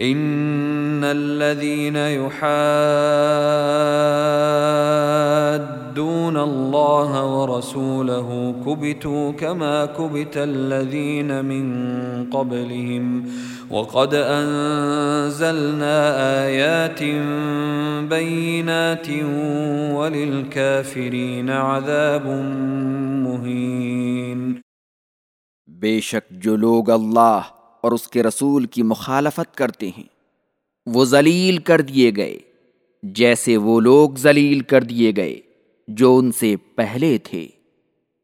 ان الذين يحادون الله ورسوله كبتوا كما كبت الذين من قبلهم وقد انزلنا ايات بينات وللكافرين عذاب مهين بے شک جو لوگ اللہ اور اس کے رسول کی مخالفت کرتے ہیں۔ وہ ذلیل کر دیے گئے، جیسے وہ لوگ ذلیل کر دیے گئے جو ان سے پہلے تھے۔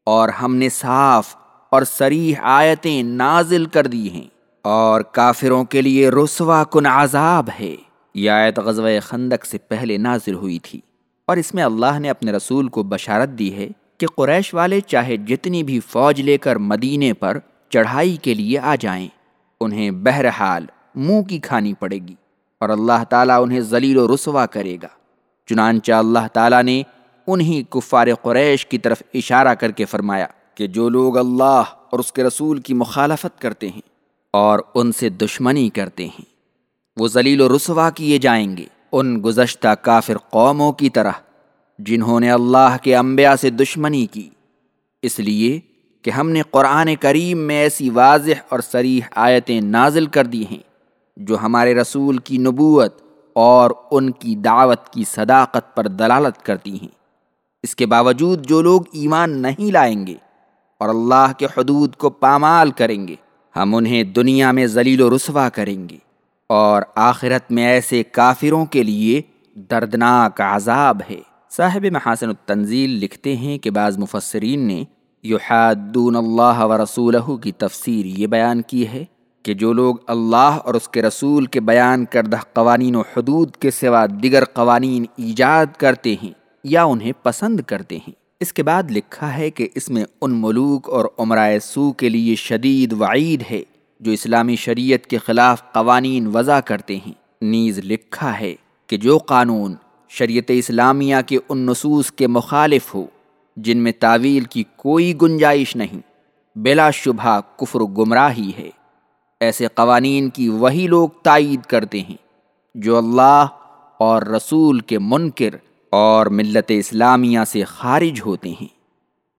اور ہم نے صاف اور سریح آیتیں نازل کر دی ہیں۔ اور کافروں کے لیے رسوا کن عذاب ہے۔ یہ آیت غزوہ خندق سے پہلے نازل ہوئی تھی۔ اور اس میں اللہ نے اپنے رسول کو بشارت دی ہے کہ قریش والے چاہے جتنی بھی فوج لے کر مدینے پر چڑھائی کے لیے آ جائیں۔ انہیں بہرحال منہ کی کھانی پڑے گی اور اللہ تعالیٰ انہیں ذلیل و رسوا کرے گا۔ چنانچہ اللہ تعالیٰ نے انہی کفار قریش کی طرف اشارہ کر کے فرمایا کہ جو لوگ اللہ اور اس کے رسول کی مخالفت کرتے ہیں اور ان سے دشمنی کرتے ہیں، وہ ذلیل و رسوا کیے جائیں گے۔ ان گزشتہ کافر قوموں کی طرح جنہوں نے اللہ کے انبیاء سے دشمنی کی، اس لیے کہ ہم نے قرآن کریم میں ایسی واضح اور سریح آیتیں نازل کر دی ہیں جو ہمارے رسول کی نبوت اور ان کی دعوت کی صداقت پر دلالت کرتی ہیں۔ اس کے باوجود جو لوگ ایمان نہیں لائیں گے اور اللہ کے حدود کو پامال کریں گے، ہم انہیں دنیا میں ذلیل و رسوا کریں گے اور آخرت میں ایسے کافروں کے لیے دردناک عذاب ہے۔ صاحب محاسن التنزیل لکھتے ہیں کہ بعض مفسرین نے یحادون اللہ و رسولہ کی تفسیر یہ بیان کی ہے کہ جو لوگ اللہ اور اس کے رسول کے بیان کردہ قوانین و حدود کے سوا دیگر قوانین ایجاد کرتے ہیں یا انہیں پسند کرتے ہیں۔ اس کے بعد لکھا ہے کہ اس میں ان ملوک اور عمرائے سو کے لیے شدید وعید ہے جو اسلامی شریعت کے خلاف قوانین وضع کرتے ہیں۔ نیز لکھا ہے کہ جو قانون شریعت اسلامیہ کے ان نصوص کے مخالف ہو جن میں تعویل کی کوئی گنجائش نہیں، بلا شبہ کفر گمراہی ہے۔ ایسے قوانین کی وہی لوگ تائید کرتے ہیں جو اللہ اور رسول کے منکر اور ملت اسلامیہ سے خارج ہوتے ہیں۔